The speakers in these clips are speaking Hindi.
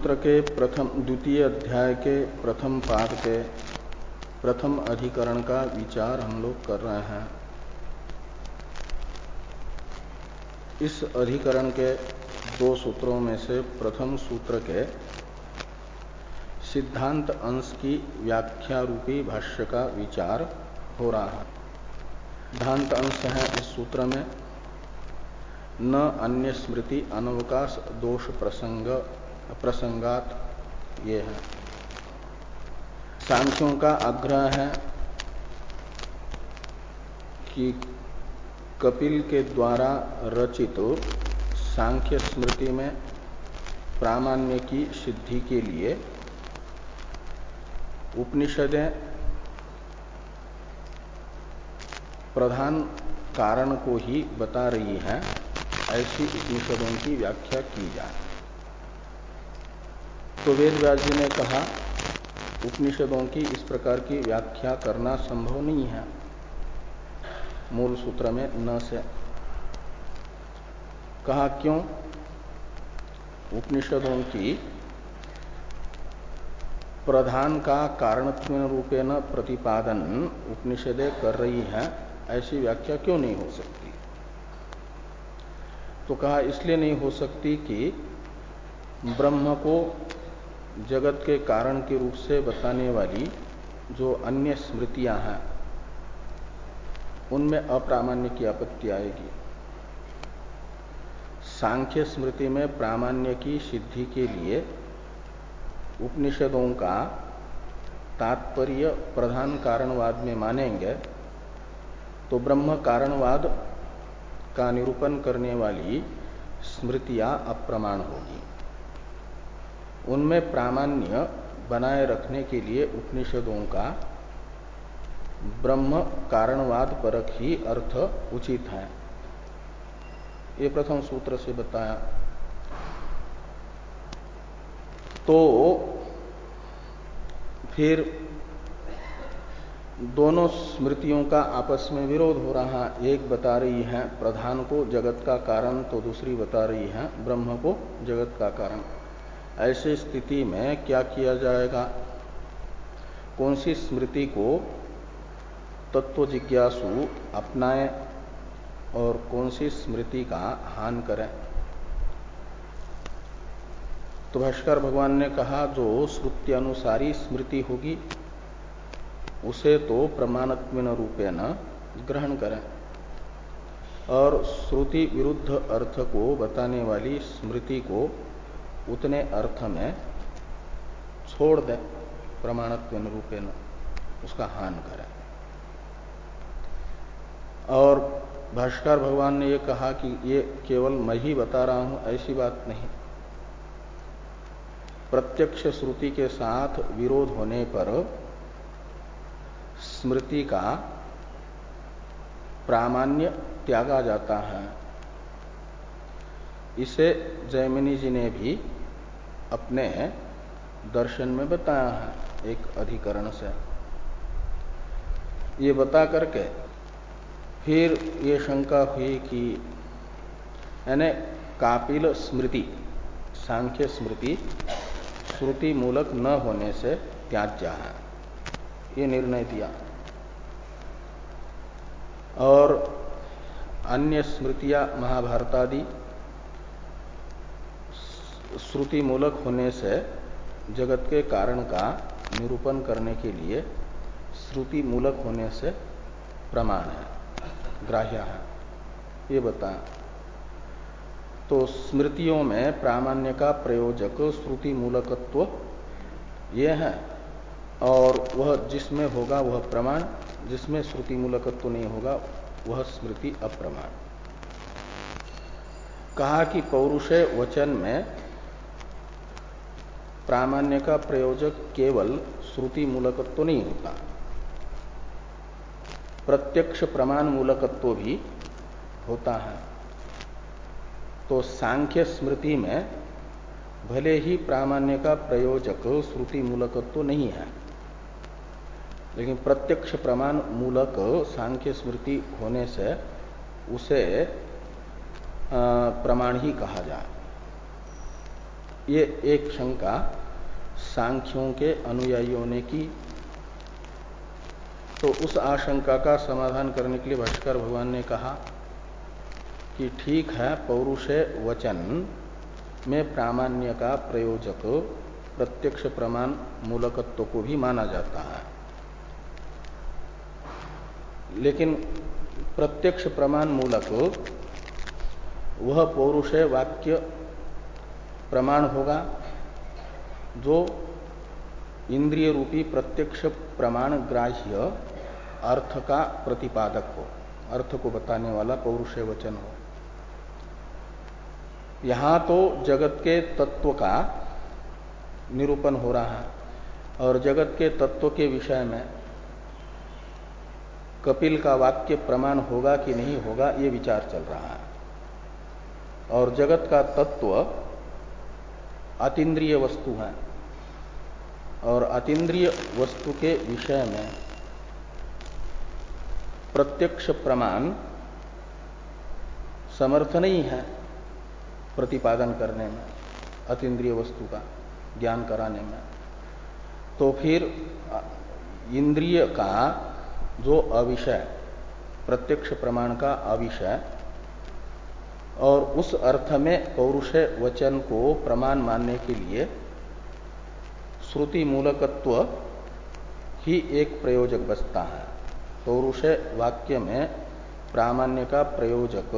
सूत्र के प्रथम, द्वितीय अध्याय के प्रथम पाठ के प्रथम अधिकरण का विचार हम लोग कर रहे हैं। इस अधिकरण के दो सूत्रों में से प्रथम सूत्र के सिद्धांत अंश की व्याख्या रूपी भाष्य का विचार हो रहा है। सिद्धांत अंश है इस सूत्र में। न अन्य स्मृति अनवकाश दोष प्रसंग प्रसंगात ये है। सांख्यों का आग्रह है कि कपिल के द्वारा रचित तो सांख्य स्मृति में प्रामाण्य की सिद्धि के लिए उपनिषदें प्रधान कारण को ही बता रही हैं, ऐसी उपनिषदों की व्याख्या की जाए तो वेद व्यास जी ने कहा, उपनिषदों की इस प्रकार की व्याख्या करना संभव नहीं है। मूल सूत्र में न से। कहा क्यों? उपनिषदों की प्रधान का कारणत्व रूपे न प्रतिपादन उपनिषदें कर रही हैं, ऐसी व्याख्या क्यों नहीं हो सकती? तो कहा, इसलिए नहीं हो सकती कि ब्रह्म को जगत के कारण के रूप से बताने वाली जो अन्य स्मृतियाँ हैं, उनमें अप्रामाण्य की आपत्ति आएगी। सांख्य स्मृति में प्रामाण्य की सिद्धि के लिए उपनिषदों का तात्पर्य प्रधान कारणवाद में मानेंगे तो ब्रह्म कारणवाद का निरूपण करने वाली स्मृतियाँ अप्रमाण होगी। उनमें प्रामाण्य बनाए रखने के लिए उपनिषदों का ब्रह्म कारणवाद परक ही अर्थ उचित है। ये प्रथम सूत्र से बताया। तो फिर दोनों स्मृतियों का आपस में विरोध हो रहा, एक बता रही है प्रधान को जगत का कारण तो दूसरी बता रही है ब्रह्म को जगत का कारण। ऐसे स्थिति में क्या किया जाएगा? कौन सी स्मृति को तत्व जिज्ञासु अपनाए और कौन सी स्मृति का हान करें? तो भाष्कर भगवान ने कहा, जो श्रुति अनुसारी स्मृति होगी, उसे तो प्रमाणत्व रूपे न ग्रहण करें। और श्रुति विरुद्ध अर्थ को बताने वाली स्मृति को उतने अर्थ में छोड़ दें प्रमाणत्व रूपे न उसका हान करें। और भाष्कर भगवान ने यह कहा कि ये केवल मैं ही बता रहा हूँ, ऐसी बात नहीं। प्रत्यक्ष श्रुति के साथ विरोध होने पर स्मृति का प्रामाण्य त्यागा जाता है। इसे जयमिनी जी ने भी अपने दर्शन में बताया है, एक अधिकरण से। ये बता करके फिर ये शंका हुई कि, यानी कापिल स्मृति, सांख्य स्मृति श्रुति मूलक न होने से त्याज्य है। ये निर्णय दिया। और अन्य स्मृतियाँ, महाभारतादि श्रुति मूलक होने से जगत के कारण का निरूपण करने के लिए श्रुति मूलक होने से प्रमाण है, ग्राह्य है। ये बता। तो स्मृतियों में प्रामाण्य का प्रयोजक श्रुति मूलकत्व ये है, और वह जिसमें होगा वह प्रमाण, जिसमें श्रुति मूलकत्व नहीं होगा वह स्मृति अप्रमाण। कहा कि पौरुषे वचन में प्रामाण्य का प्रयोजक केवल श्रुति मूलकत्व तो नहीं होता। प्रत्यक्ष प्रमाण मूलकत्व तो भी होता है। तो सांख्य स्मृति में भले ही प्रामाण्य का प्रयोजक श्रुति मूलकत्व तो नहीं है, लेकिन प्रत्यक्ष प्रमाण मूलक सांख्य स्मृति होने से उसे प्रमाण ही कहा जाए ये एक शंका सांख्यों के अनुयायियों ने की। तो उस आशंका का समाधान करने के लिए भाष्कर भगवान ने कहा कि ठीक है, पौरुष वचन में प्रामाण्य का प्रयोजक प्रत्यक्ष प्रमाण मूलकत्व को भी माना जाता है। लेकिन प्रत्यक्ष प्रमाण मूलक, वह पौरुष वाक्य प्रमाण होगा, जो इंद्रिय रूपी प्रत्यक्ष प्रमाण ग्राह्य अर्थ का प्रतिपादक हो, अर्थ को बताने वाला पौरुष वचन हो। यहाँ तो जगत के तत्व का निरूपण हो रहा है, और जगत के तत्व के विषय में कपिल का वाक्य प्रमाण होगा कि नहीं होगा, ये विचार चल रहा है। और जगत का तत्व अतीन्द्रिय वस्तु है। और अतीन्द्रिय वस्तु के विषय में प्रत्यक्ष प्रमाण समर्थ नहीं है प्रतिपादन करने में, अतीन्द्रिय वस्तु का ज्ञान कराने में। तो फिर, इंद्रिय का जो अविषय, प्रत्यक्ष प्रमाण का अविषय और उस अर्थ में पौरुष वचन को प्रमाण मानने के लिए श्रुति मूलकत्व ही एक प्रयोजक बचता है। पौरुष वाक्य में प्रामाण्य का प्रयोजक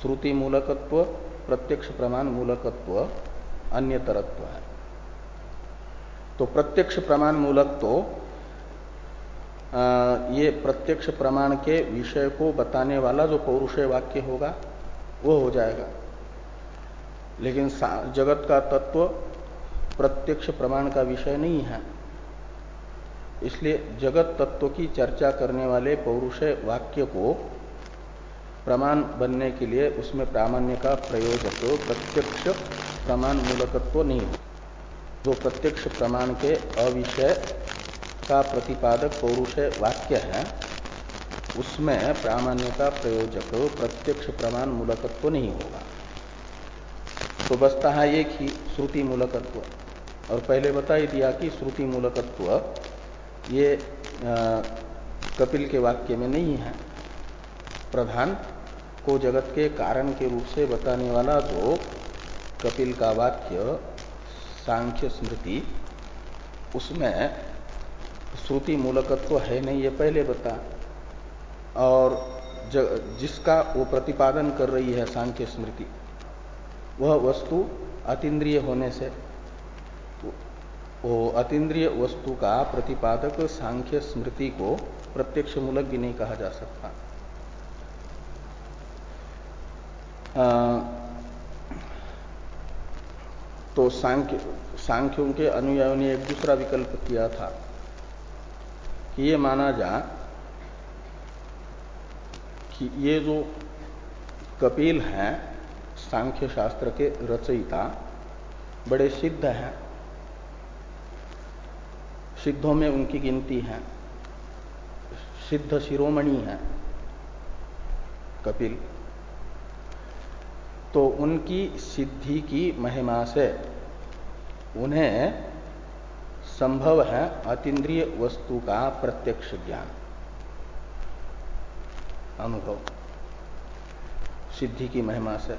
श्रुति मूलकत्व प्रत्यक्ष प्रमाण मूलकत्व अन्य तरत्व है। तो प्रत्यक्ष प्रमाण मूलक तो ये प्रत्यक्ष प्रमाण के विषय को बताने वाला जो पौरुष वाक्य होगा वो हो जाएगा। लेकिन जगत का तत्व प्रत्यक्ष प्रमाण का विषय नहीं है। इसलिए जगत तत्व की चर्चा करने वाले पौरुष वाक्य को प्रमाण बनने के लिए उसमें प्रामाण्य का प्रयोजक प्रत्यक्ष प्रमाण मूलकत्व नहीं जो प्रत्यक्ष प्रमाण के अविषय का प्रतिपादक पौरुष वाक्य है उसमें प्रामाण्य का प्रयोजक प्रत्यक्ष प्रमाण मूलकत्व तो नहीं होगा। तो बसता है एक ही श्रुति मूलकत्व। और पहले बता ही दिया कि श्रुति मूलकत्व ये आ, कपिल के वाक्य में नहीं है। प्रधान को जगत के कारण के रूप से बताने वाला जो कपिल का वाक्य सांख्य स्मृति उसमें श्रुति मूलकत्व है नहीं ये पहले बता। और जिसका वो प्रतिपादन कर रही है सांख्य स्मृति, वह वस्तु अतीन्द्रिय होने से, वो अतीन्द्रिय वस्तु का प्रतिपादक सांख्य स्मृति को प्रत्यक्ष मूलक भी नहीं कहा जा सकता। तो सांख्य, सांख्यों के अनुयायों ने एक दूसरा विकल्प किया था कि ये माना जा कि ये जो कपिल हैं, सांख्य शास्त्र के रचयिता, बड़े सिद्ध हैं। सिद्धों में उनकी गिनती है। सिद्ध शिरोमणि है, कपिल। तो उनकी सिद्धि की महिमा से उन्हें संभव है अतीन्द्रिय वस्तु का प्रत्यक्ष ज्ञान। अनुभव। सिद्धि की महिमा से।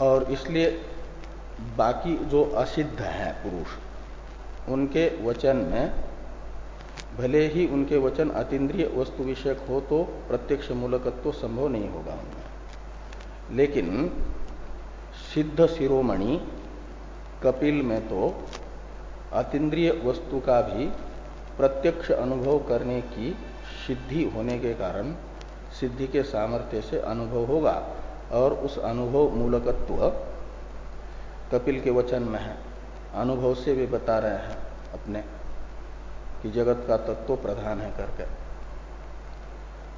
और इसलिए बाकी जो असिद्ध हैं पुरुष, उनके वचन में, भले ही उनके वचन अतीन्द्रिय वस्तु विषयक हो तो प्रत्यक्ष मूलकत्व तो संभव नहीं होगा उनमें। लेकिन सिद्ध शिरोमणि कपिल में तो अतीन्द्रिय वस्तु का भी प्रत्यक्ष अनुभव करने की सिद्धि होने के कारण सिद्धि के सामर्थ्य से अनुभव होगा और उस अनुभव मूलकत्व कपिल के वचन में है। अनुभव से भी बता रहे हैं अपने कि जगत का तत्व प्रधान है करके।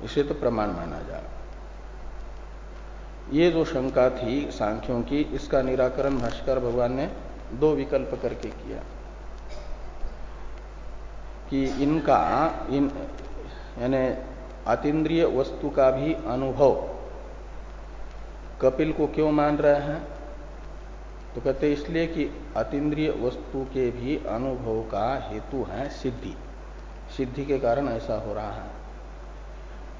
इसे तो प्रमाण माना जा ये जो शंका थी सांख्यों की, इसका निराकरण भाष्कर भगवान ने दो विकल्प करके किया कि इनका, इन यानी अतीन्द्रिय वस्तु का भी अनुभव। कपिल को क्यों मान रहे हैं? तो कहते इसलिए कि अतीन्द्रिय वस्तु के भी अनुभव का हेतु है सिद्धि। सिद्धि के कारण ऐसा हो रहा है।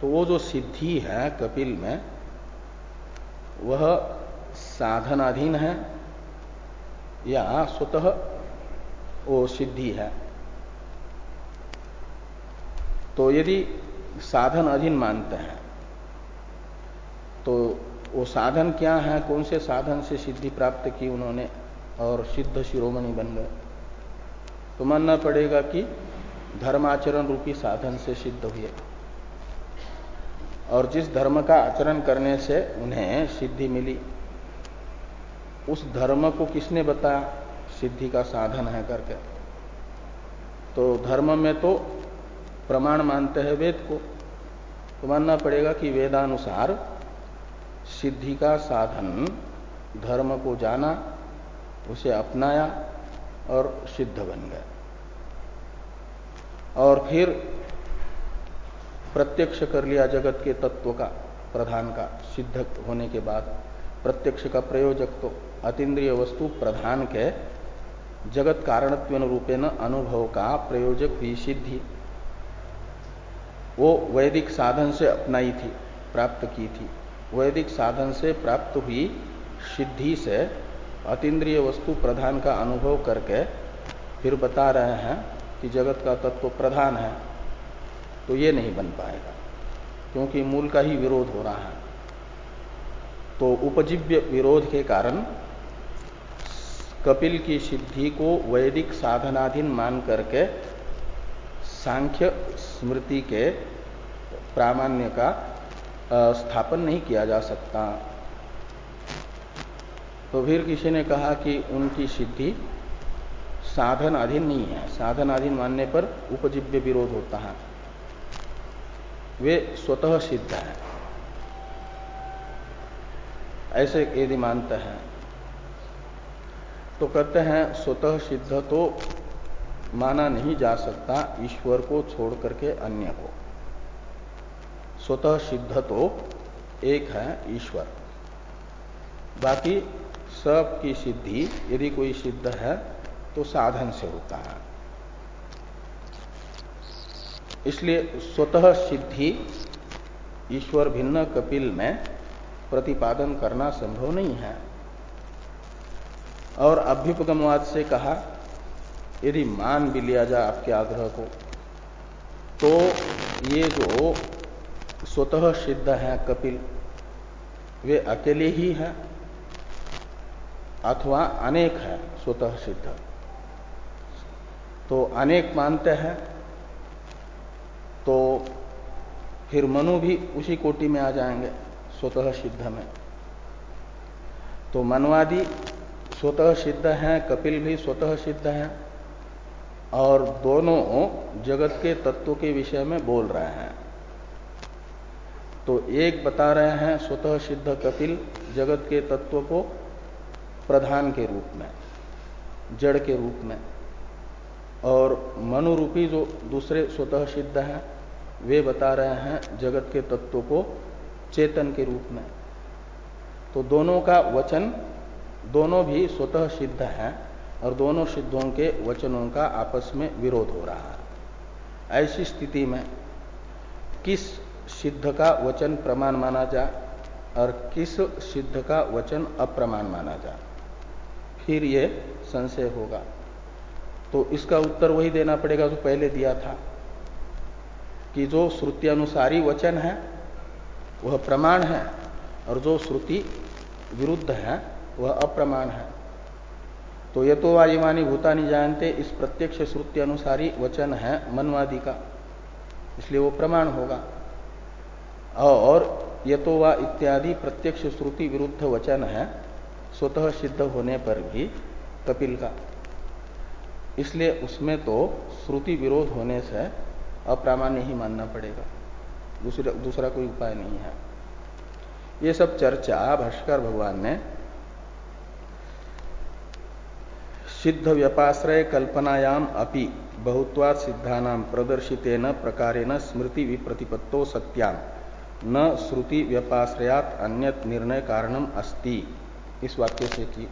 तो वो जो सिद्धि है कपिल में, वह साधनाधीन है या स्वतः वो सिद्धि है। तो यदि साधन अधीन मानते हैं तो वो साधन क्या है, कौन से साधन से सिद्धि प्राप्त की उन्होंने और सिद्ध शिरोमणि बन गए? तो मानना पड़ेगा कि धर्माचरण रूपी साधन से सिद्ध हुए। और जिस धर्म का आचरण करने से उन्हें सिद्धि मिली, उस धर्म को किसने बताया? सिद्धि का साधन है करके। तो धर्म में तो प्रमाण मानते हैं वेद को तो मानना पड़ेगा कि वेदानुसार सिद्धि का साधन, धर्म को जाना, उसे अपनाया और सिद्ध बन गए और फिर प्रत्यक्ष कर लिया जगत के तत्व का, प्रधान का, सिद्ध होने के बाद प्रत्यक्ष का प्रयोजक तो अतीन्द्रिय वस्तु प्रधान के, जगत कारणत्व रूपेण अनुभव का प्रयोजक हुई सिद्धि। वो वैदिक साधन से अपनाई थी, प्राप्त की थी। वैदिक साधन से प्राप्त हुई सिद्धि से अतीन्द्रिय वस्तु प्रधान का अनुभव करके फिर बता रहे हैं कि जगत का तत्व प्रधान है तो ये नहीं बन पाएगा, क्योंकि मूल का ही विरोध हो रहा है। तो उपजीव्य विरोध के कारण कपिल की सिद्धि को वैदिक साधनाधीन मान करके सांख्य स्मृति के प्रामाण्य का स्थापन नहीं किया जा सकता। तो फिर किसी ने कहा कि उनकी सिद्धि साधन अधीन नहीं है। साधन अधीन मानने पर उपजीव्य विरोध होता है। वे स्वतः सिद्ध है। ऐसे यदि मानते हैं तो कहते हैं, स्वतः सिद्ध तो माना नहीं जा सकता ईश्वर को छोड़ करके अन्य को। स्वतः सिद्ध तो एक है ईश्वर। बाकी सब की सिद्धि, यदि कोई सिद्ध है तो साधन से होता है। इसलिए स्वतः सिद्धि ईश्वर भिन्न कपिल में प्रतिपादन करना संभव नहीं है। और अभ्युपगमवाद से कहा यदि मान भी लिया जाए आपके आग्रह को तो ये जो स्वतः सिद्ध है कपिल, वे अकेले ही है अथवा अनेक है स्वतः सिद्ध। तो अनेक मानते हैं तो फिर मनु भी उसी कोटि में आ जाएँगे स्वतः सिद्ध में। तो मनवादी स्वतः सिद्ध है, कपिल भी स्वतः सिद्ध है और दोनों जगत के तत्व के विषय में बोल रहे हैं। तो एक बता रहे हैं स्वतः सिद्ध कपिल जगत के तत्व को प्रधान के रूप में, जड़ के रूप में। और मनुरूपी जो दूसरे स्वतः सिद्ध हैं, वे बता रहे हैं जगत के तत्व को चेतन के रूप में। तो दोनों का वचन, दोनों भी स्वतः सिद्ध हैं। और दोनों सिद्धों के वचनों का आपस में विरोध हो रहा है। ऐसी स्थिति में किस सिद्ध का वचन प्रमाण माना जाए और किस सिद्ध का वचन अप्रमाण माना जाए फिर ये संशय होगा। तो इसका उत्तर वही देना पड़ेगा जो पहले दिया था कि जो श्रुति अनुसारी वचन है, वह प्रमाण है और जो श्रुति विरुद्ध है, वह अप्रमाण है। तो ये तो वायुमानी भूतानी जानते, इस प्रत्यक्ष श्रुति अनुसारी वचन है, मनवादी का। इसलिए वो प्रमाण होगा। और ये तो वा इत्यादि प्रत्यक्ष श्रुति विरुद्ध वचन है, स्वतः सिद्ध होने पर भी कपिल का। इसलिए उसमें तो श्रुति विरोध होने से अप्रामाण्य ही मानना पड़ेगा। दूसरा दूसरा कोई उपाय नहीं है। ये सब चर्चा भाष्कर भगवान ने सिद्ध व्यपाश्रय कल्पनायाम अपि बहुत्वाद सिद्धानाम प्रदर्शितेन प्रकारेण स्मृति विप्रतिपत्तो सत्याम न श्रुति व्यपाश्रयात अन्यत निर्णय कारणम अस्ति। इस वाक्य से की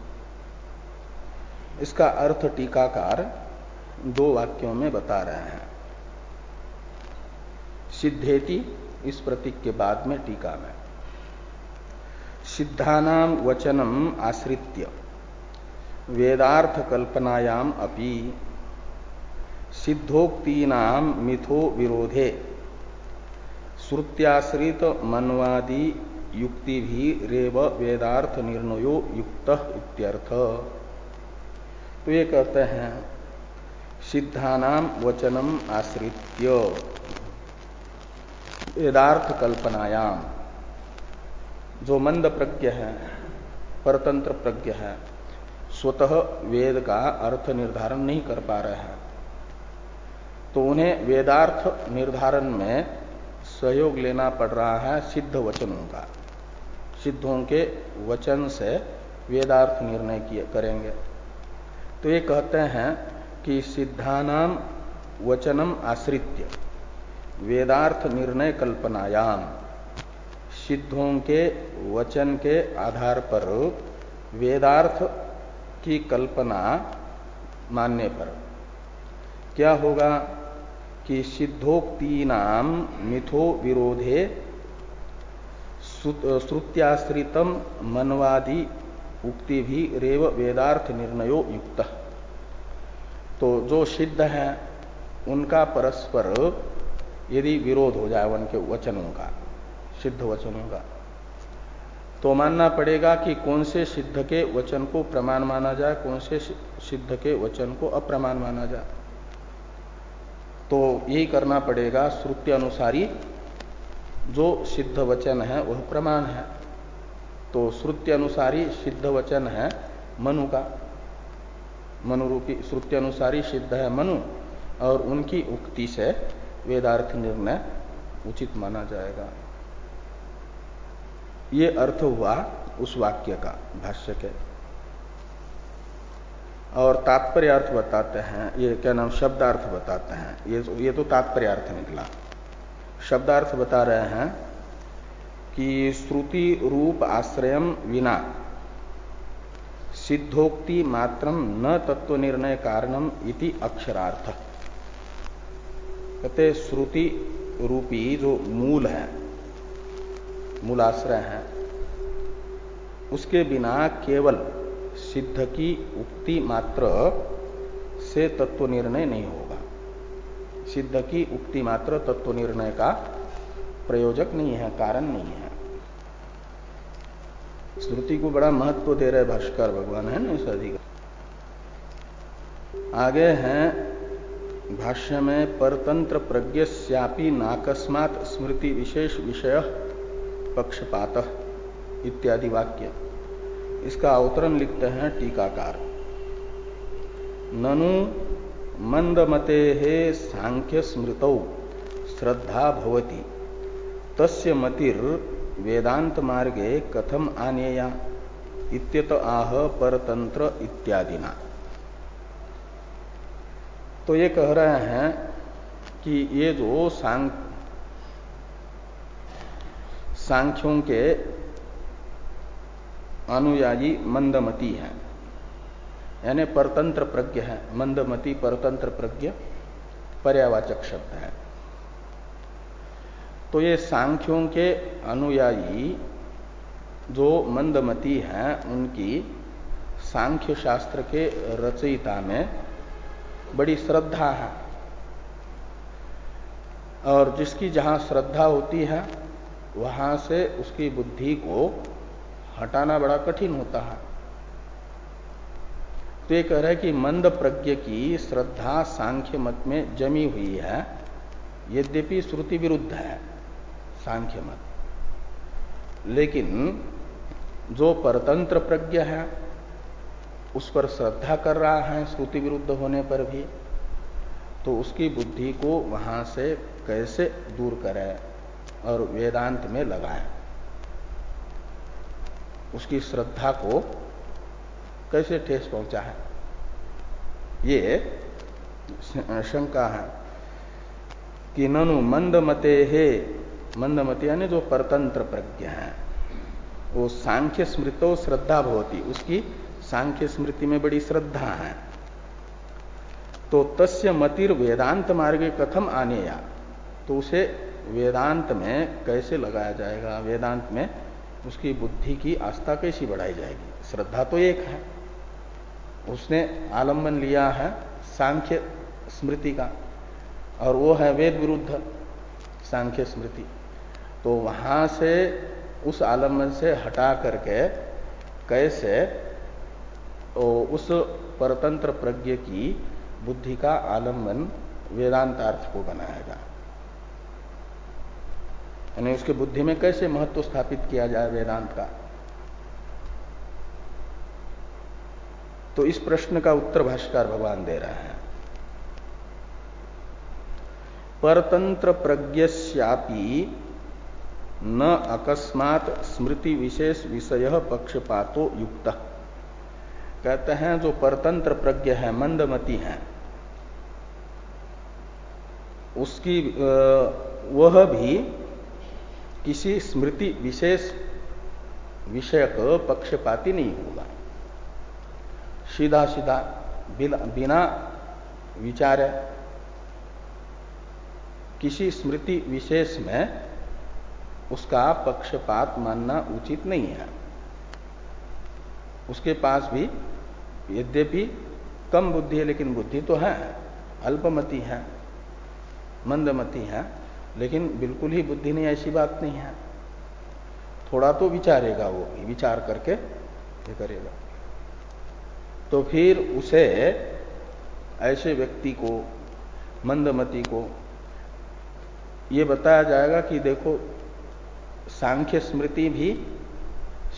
इसका अर्थ टीकाकार दो वाक्यों में बता रहे हैं। सिद्धेति इस प्रतीक के बाद में टीका में। सिद्धानाम वचनम आश्रित्य। वेदार्थ कल्पनायाम अपि सिद्धोक्तीनाम मिथो विरोधे। श्रुत्याश्रित मनवादी युक्ति भी रेव वेदार्थ निर्णयो युक्त इत्यर्थ। तो ये कहते हैं सिद्धानाम वचनम आश्रित्य। वेदार्थ कल्पनायाम जो मंद प्रज्ञ है, परतंत्र प्रज्ञ है स्वतः वेद का अर्थ निर्धारण नहीं कर पा रहे हैं। तो उन्हें वेदार्थ निर्धारण में सहयोग लेना पड़ रहा है सिद्ध वचनों का। सिद्धों के वचन से वेदार्थ निर्णय किए करेंगे। तो ये कहते हैं कि सिद्धानाम वचनम आश्रित्य, वेदार्थ निर्णय कल्पनायाम, सिद्धों के वचन के आधार पर वेदार्थ की कल्पना मानने पर। क्या होगा कि सिद्धोक्ति नाम मिथो विरोधे श्रुत्याश्रितम मनवादी उक्ति भी रेव वेदार्थ निर्णयो युक्त। तो जो सिद्ध है, उनका परस्पर यदि विरोध हो जाए उनके वचनों का, सिद्ध वचनों का तो मानना पड़ेगा कि कौन से सिद्ध के वचन को प्रमाण माना जाए, कौन से सिद्ध के वचन को अप्रमाण माना जाए। तो यही करना पड़ेगा श्रुति अनुसारी, जो सिद्ध वचन है, वह प्रमाण है। तो श्रुति अनुसारी सिद्ध वचन है मनु का। मनु रूपी श्रुति अनुसारी सिद्ध है मनु, और उनकी उक्ति से वेदार्थ निर्णय उचित माना जाएगा। ये अर्थ हुआ उस वाक्य का, भाष्य के। और तात्पर्य अर्थ बताते हैं, ये क्या नाम, शब्दार्थ बताते हैं। ये ये तो तात्पर्य अर्थ निकला। शब्दार्थ बता रहे हैं कि श्रुति रूप आश्रय विना, सिद्धोक्ति मात्रम न तत्व निर्णय कारणम इति अक्षरार्थ। कहते श्रुति रूपी जो मूल है मूलाश्रय है। उसके बिना केवल सिद्ध की उक्ति मात्र से तत्व निर्णय नहीं होगा। सिद्ध की उक्ति मात्र तत्व निर्णय का प्रयोजक नहीं है, कारण नहीं है। श्रुति को बड़ा महत्व दे रहे भाष्कर भगवान, है ना इस अधिकार? आगे हैं, भाष्य में परतंत्र प्रज्ञस्यापी नाकस्मात स्मृति विशेष विषय पक्षपात इत्यादि वाक्य। इसका अवतरण लिखते हैं टीकाकार। ननु मंदमते हे सांख्य स्मृत श्रद्धा भवती। तस्य मतिर वेदांत मार्गे कथम आनेया इत्यत आह परतंत्र इत्यादिना। तो ये कह रहे हैं कि ये जो सांख सांख्यों के अनुयायी मंदमती हैं। यानी परतंत्र प्रज्ञ है। मंदमती परतंत्र प्रज्ञ पर्यावाचक शब्द है। तो ये सांख्यों के अनुयायी जो मंदमती हैं, उनकी सांख्य शास्त्र के रचयिता में बड़ी श्रद्धा है। और जिसकी जहाँ श्रद्धा होती है वहाँ से उसकी बुद्धि को हटाना बड़ा कठिन होता है। तो ये कह रहे कि मंद प्रज्ञ की श्रद्धा सांख्य मत में जमी हुई है, यद्यपि श्रुति विरुद्ध है सांख्य मत। लेकिन जो परतंत्र प्रज्ञ है, उस पर श्रद्धा कर रहा है श्रुति विरुद्ध होने पर भी तो उसकी बुद्धि को वहाँ से कैसे दूर करें? और वेदांत में लगाए उसकी श्रद्धा को कैसे ठेस पहुँचा है? ये शंका है कि ननु मंदमते हे। मंदमते यानी जो परतंत्र प्रज्ञ है, वो सांख्य स्मृतो श्रद्धा भवती। उसकी सांख्य स्मृति में बड़ी श्रद्धा है। तो तस्य मतिर वेदांत मार्ग कथम आने या तो उसे वेदांत में कैसे लगाया जाएगा, वेदांत में उसकी बुद्धि की आस्था कैसी बढ़ाई जाएगी? श्रद्धा तो एक है। उसने आलंबन लिया है सांख्य स्मृति का, और वो है वेद विरुद्ध सांख्य स्मृति। तो वहाँ से, उस आलंबन से हटा करके कैसे उस परतंत्र प्रज्ञ की बुद्धि का आलंबन वेदांतार्थ को बनाएगा यानी उसके बुद्धि में कैसे महत्व स्थापित किया जाए वेदांत का? तो इस प्रश्न का उत्तर भाष्कर भगवान दे रहे हैं। परतंत्र प्रज्ञश्यापी न अकस्मात स्मृति विशेष विषय पक्षपातो युक्त। कहते हैं, जो परतंत्र प्रज्ञ है, मंदमती है, उसकी वह भी किसी स्मृति विशेष विषयक पक्षपाती नहीं होगा। सीधा सीधा बिना विचार किसी स्मृति विशेष में उसका पक्षपात मानना उचित नहीं है। उसके पास भी यद्यपि कम बुद्धि है, लेकिन बुद्धि तो है, अल्पमति है, मंदमती है। लेकिन बिल्कुल ही बुद्धि नहीं, ऐसी बात नहीं है। थोड़ा तो विचारेगा वो विचार करके ये करेगा। तो फिर उसे ऐसे व्यक्ति को, मंदमती को, ये बताया जाएगा कि देखो, सांख्य स्मृति भी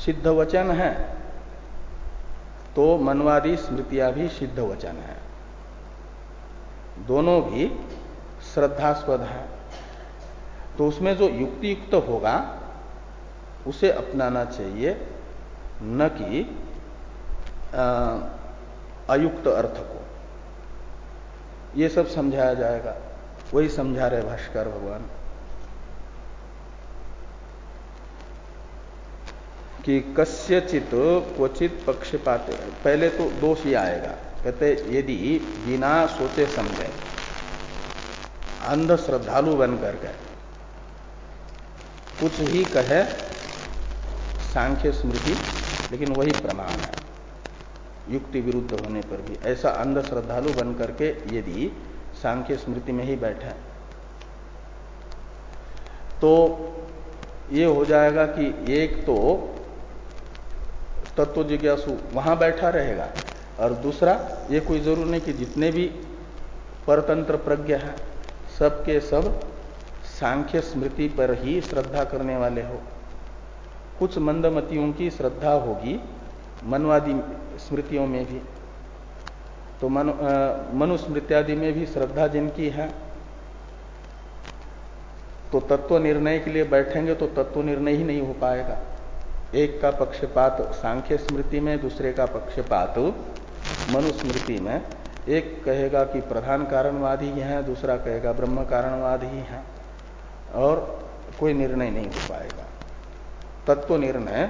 सिद्ध वचन है तो मनवादी स्मृतियाँ भी सिद्ध वचन है। दोनों भी श्रद्धास्पद है। तो उसमें जो युक्ति युक्त होगा, उसे अपनाना चाहिए, न कि अयुक्त अर्थ को। ये सब समझाया जाएगा। वही समझा रहे भाष्कर भगवान। कि कस्यचित क्वचित पक्षपात। पहले तो दोष ही आएगा। कहते, यदि बिना सोचे समझे अंध श्रद्धालु बन कर गए। कुछ ही कहे सांख्य स्मृति, लेकिन वही प्रमाण है। युक्ति विरुद्ध होने पर भी। ऐसा अंध श्रद्धालु बन करके यदि सांख्य स्मृति में ही बैठे तो ये हो जाएगा कि एक तो तत्व जिज्ञासु वहाँ बैठा रहेगा, और दूसरा, ये कोई ज़रूर नहीं कि जितने भी परतंत्र प्रज्ञ है, सबके सब सांख्य स्मृति पर ही श्रद्धा करने वाले हो। कुछ मंदमतियों की श्रद्धा होगी मनवादी स्मृतियों में भी। तो मनु, मनुस्मृत्यादि में भी श्रद्धा जिनकी है तो तत्व निर्णय के लिए बैठेंगे तो तत्व निर्णय ही नहीं हो पाएगा। एक का पक्षपात सांख्य स्मृति में दूसरे का पक्षपात मनुस्मृति में। एक कहेगा कि प्रधान कारणवाद ही है दूसरा कहेगा ब्रह्म कारणवाद ही है। और कोई निर्णय नहीं हो पाएगा। तत्व निर्णय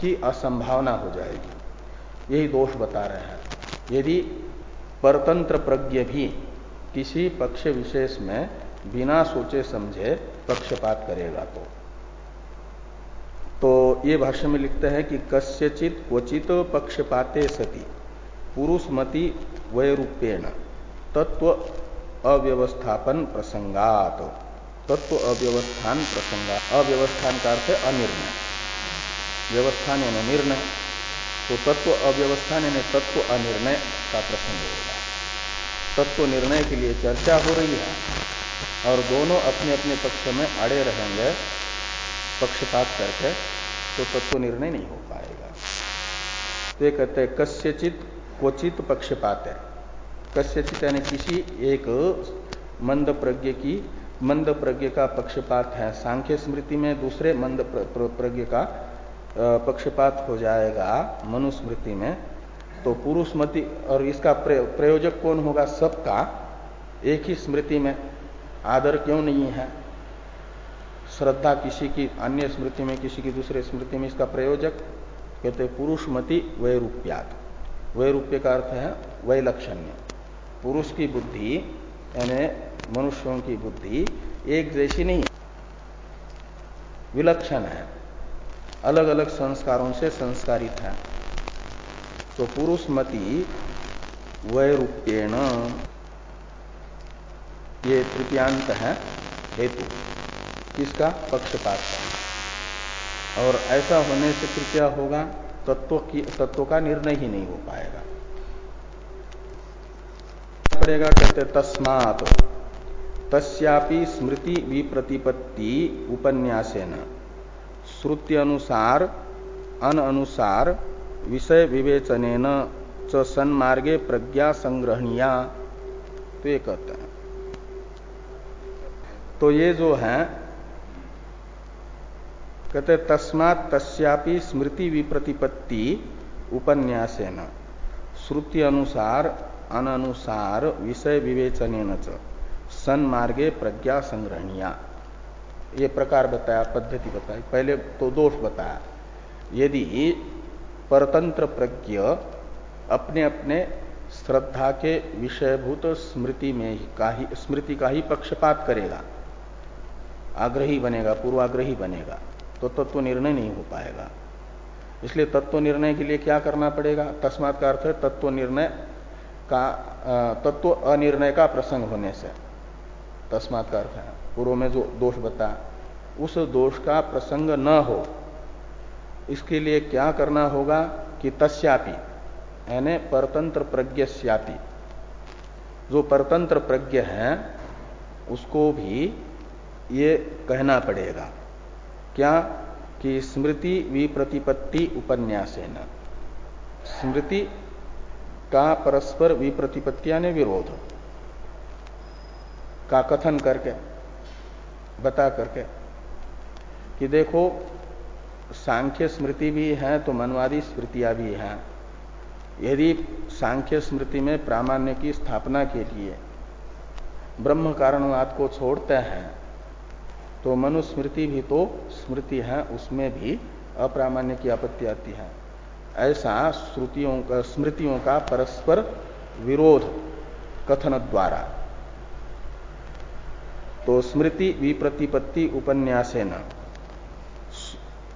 की असंभावना हो जाएगी। यही दोष बता रहे हैं। यदि परतंत्र प्रज्ञ भी किसी पक्ष विशेष में बिना सोचे समझे पक्षपात करेगा तो। तो ये भाष्य में लिखते हैं कि कस्यचित क्वचित पक्षपाते सती पुरुषमति वैरूपेण तत्व अव्यवस्थापन प्रसंगात। तत्व अव्यवस्थान प्रसंगा। अव्यवस्थान का अर्थ अनिर्णय। व्यवस्थान यानी निर्णय। तो तत्व अव्यवस्थान यानी तत्व अनिर्णय का प्रसंग होगा। तत्व निर्णय के लिए चर्चा हो रही है। और दोनों अपने अपने पक्ष में अड़े रहेंगे। पक्षपात करके तो तत्व निर्णय नहीं हो पाएगा। तो कहते हैं, कस्यचित क्वचित पक्षपात। है कस्यचित यानी किसी एक मंद प्रज्ञ की मंद प्रज्ञ का पक्षपात है। सांख्य स्मृति में दूसरे मंद प्रज्ञ का पक्षपात हो जाएगा मनुस्मृति में। तो पुरुष मति और इसका प्रयोजक कौन होगा? सबका एक ही स्मृति में। आदर क्यों नहीं है? श्रद्धा किसी की, अन्य स्मृति में, किसी की दूसरे स्मृति में इसका प्रयोजक कहते पुरुष मति वैरूप्यात। वैरूप्य का अर्थ है वैलक्षण्य। पुरुष की बुद्धि, यानी मनुष्यों की बुद्धि, एक जैसी नहीं विलक्षण है। अलग अलग संस्कारों से संस्कारित है। तो पुरुषमति वैरूप्यण। ये तृतीयांत है, हेतु, किसका? पक्षपात का। और ऐसा होने से फिर क्या होगा, तत्व की, तत्व का निर्णय ही नहीं हो पाएगा। पड़ेगा कहते तस्मात। तस्यापि स्मृति विप्रतिपत्ति उपन्यासेन। श्रुति अनुसार, अन अनुसार, विषय विवेचन च सन्मार्गे प्रज्ञा संग्रहणिया। तो ये कहते हैं। तो ये जो है, कहते तस्मात तस्यापि स्मृति विप्रतिपत्ति उपन्यासेन। श्रुति अनुसार अनुसार विषय विवेचन सन्मार्गे प्रज्ञा संग्रहणिया। ये प्रकार बताया, पद्धति बताई। पहले तो दोष बताया। यदि परतंत्र प्रज्ञ अपने अपने श्रद्धा के विषयभूत स्मृति में ही का ही, स्मृति का ही पक्षपात करेगा। आग्रही बनेगा, पूर्वाग्रही बनेगा तो तत्व निर्णय नहीं हो पाएगा। इसलिए तत्व निर्णय के लिए क्या करना पड़ेगा? तस्मात का अर्थ है, तत्व निर्णय का तत्व अनिर्णय का प्रसंग होने से। तस्मात का अर्थ है पूर्व में जो दोष बता, उस दोष का प्रसंग न हो, इसके लिए क्या करना होगा कि तस्यापि, यानी परतंत्र प्रज्ञस्यापि जो परतंत्र प्रज्ञ है, उसको भी ये कहना पड़ेगा। क्या? कि स्मृति विप्रतिपत्ति उपन्यासेन। स्मृति का परस्पर विप्रतिपत्ति यानी विरोध का कथन करके, बता करके कि देखो, सांख्य स्मृति भी है तो मनवादी स्मृतियाँ भी हैं। यदि सांख्य स्मृति में प्रामाण्य की स्थापना के लिए ब्रह्म कारणवाद को छोड़ते हैं तो मनुस्मृति भी तो स्मृति है, उसमें भी अप्रामाण्य की आपत्ति आती है। ऐसा श्रुतियों का, स्मृतियों का परस्पर विरोध कथन द्वारा। तो स्मृति विप्रतिपत्ति उपन्यासेन।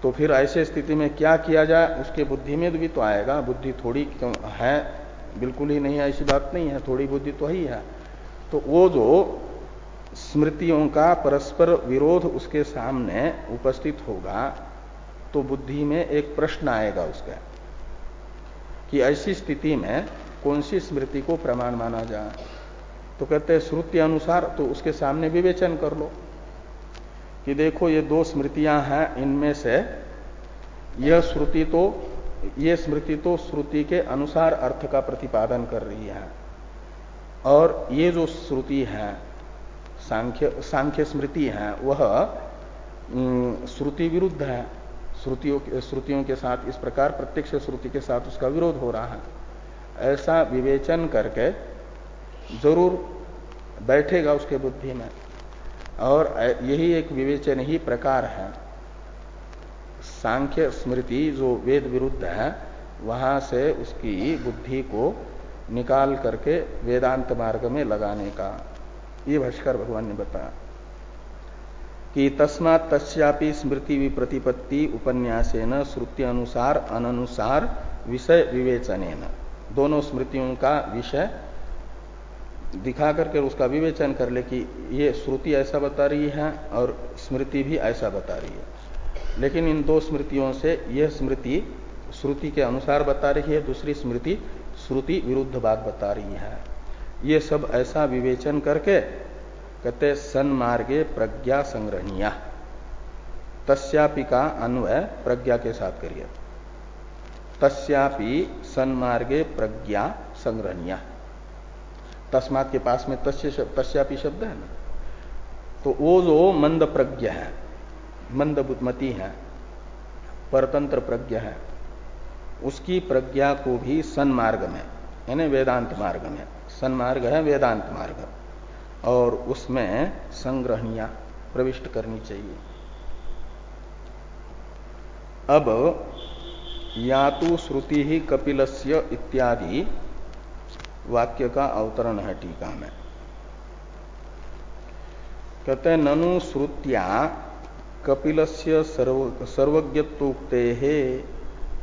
तो फिर ऐसे स्थिति में क्या किया जाए? उसके बुद्धि में भी तो आएगा। बुद्धि थोड़ी क्यों है? बिल्कुल ही नहीं ऐसी बात नहीं है। थोड़ी बुद्धि तो ही है। तो वो जो स्मृतियों का परस्पर विरोध उसके सामने उपस्थित होगा तो बुद्धि में एक प्रश्न आएगा उसका। कि ऐसी स्थिति में कौन सी स्मृति को प्रमाण माना जाए? तो कहते हैं, श्रुति अनुसार तो उसके सामने विवेचन कर लो कि देखो ये दो स्मृतियाँ हैं, इनमें से यह श्रुति तो ये स्मृति तो श्रुति के अनुसार अर्थ का प्रतिपादन कर रही है। और ये जो श्रुति है, सांख्य सांख्य स्मृति है, वह श्रुति विरुद्ध है। श्रुतियों के श्रुतियों के साथ, इस प्रकार प्रत्यक्ष श्रुति के साथ उसका विरोध हो रहा है। ऐसा विवेचन करके ज़रूर बैठेगा उसके बुद्धि में। और यही एक विवेचन ही प्रकार है। सांख्य स्मृति जो वेद विरुद्ध है, वहाँ से उसकी बुद्धि को निकाल करके वेदांत मार्ग में लगाने का। ये भाष्कर भगवान ने बताया। कि तस्मा तस्यापि स्मृति विप्रतिपत्ति उपन्यासेन श्रुति अनुसार अनुसार विषय विवेचन दोनों स्मृतियों का विषय दिखा करके उसका विवेचन कर ले कि ये श्रुति ऐसा बता रही है और स्मृति भी ऐसा बता रही है। लेकिन इन दो स्मृतियों से यह स्मृति श्रुति के अनुसार बता रही है, दूसरी स्मृति श्रुति विरुद्ध बात बता रही है। ये सब ऐसा विवेचन करके कहते सन्मार्गे प्रज्ञा संग्रहणीय। तस्यापि का अन्वय प्रज्ञा के साथ करिए। तस्यापि सन्मार्गे प्रज्ञा संग्रहणीय। तस्मात के पास में तस्य तस्यापि शब्द है ना? तो वो जो मंद प्रज्ञ है, मंद बुद्धमती है, परतंत्र प्रज्ञ है, उसकी प्रज्ञा को भी सन्मार्ग में, यानी वेदांत मार्ग में, सन्मार्ग है, वेदांत मार्ग। और उसमें संग्रहणिया प्रविष्ट करनी चाहिए। अब या तो श्रुति ही कपिलस्य इत्यादि वाक्य का अवतरण है टीका में। कहते ननु श्रुत्या कपिलस्य सर्व, सर्वज्ञत्वोक्ते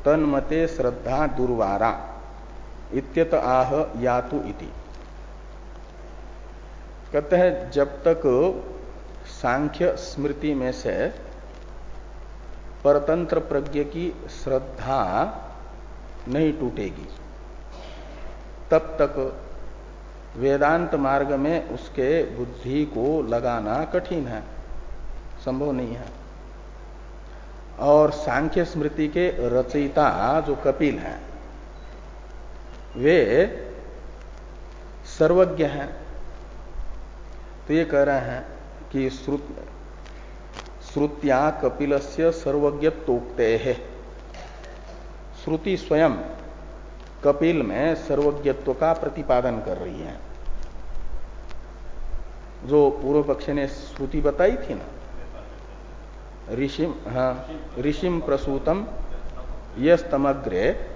तन्मते श्रद्धा दुर्वारा इत्यत आह यातु इति। कहते हैं, जब तक सांख्य स्मृति में से परतंत्र प्रज्ञ की श्रद्धा नहीं टूटेगी, तब तक वेदांत मार्ग में उसके बुद्धि को लगाना कठिन है, संभव नहीं है। और सांख्य स्मृति के रचयिता जो कपिल हैं, वे सर्वज्ञ हैं। तो ये कह रहे हैं कि श्रुत, श्रुत्या कपिल से सर्वज्ञत्वोक्ते। है श्रुति स्वयं कपिल में सर्वज्ञत्व का प्रतिपादन कर रही है। जो पूर्व पक्ष ने श्रुति बताई थी ना, ऋषिम हाँ ऋषिम प्रसूतम यमग्रे